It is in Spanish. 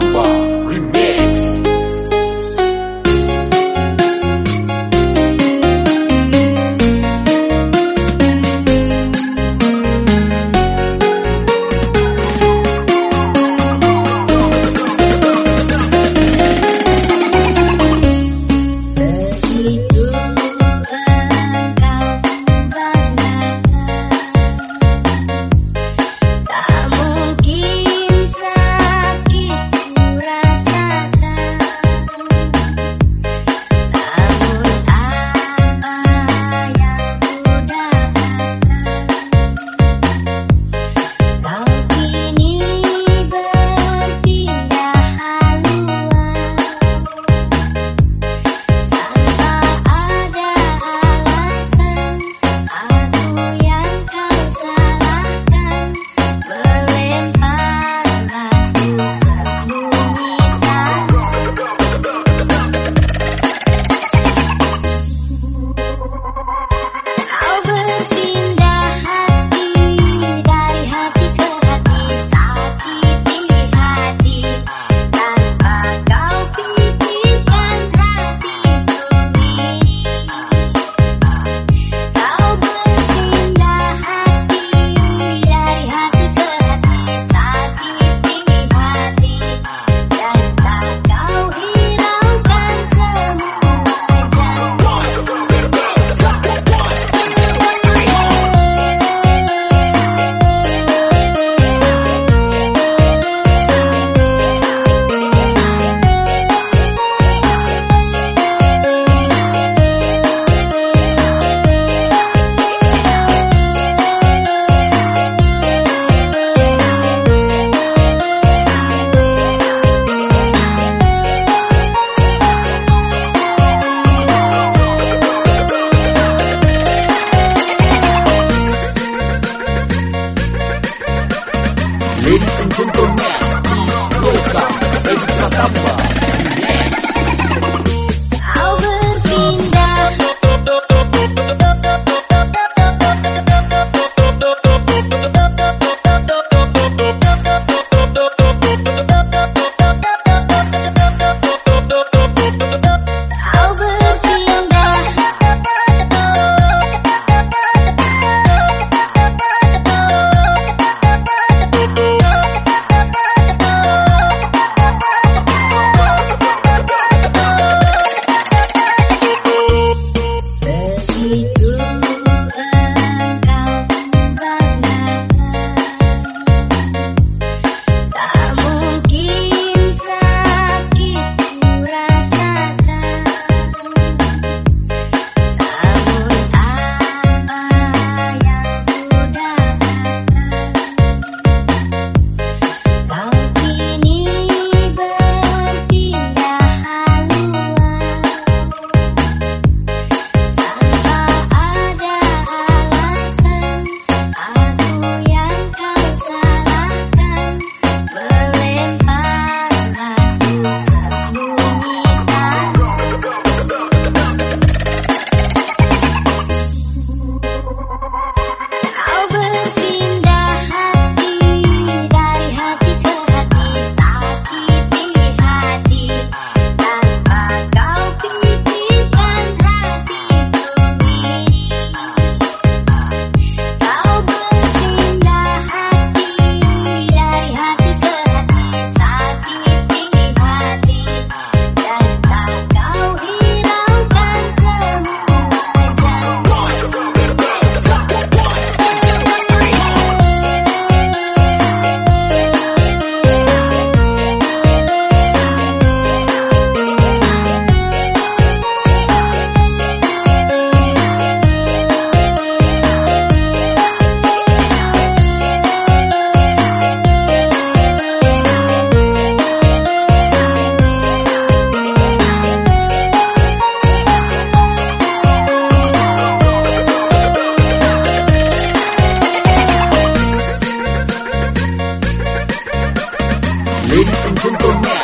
number. Welcome Edi Pratamba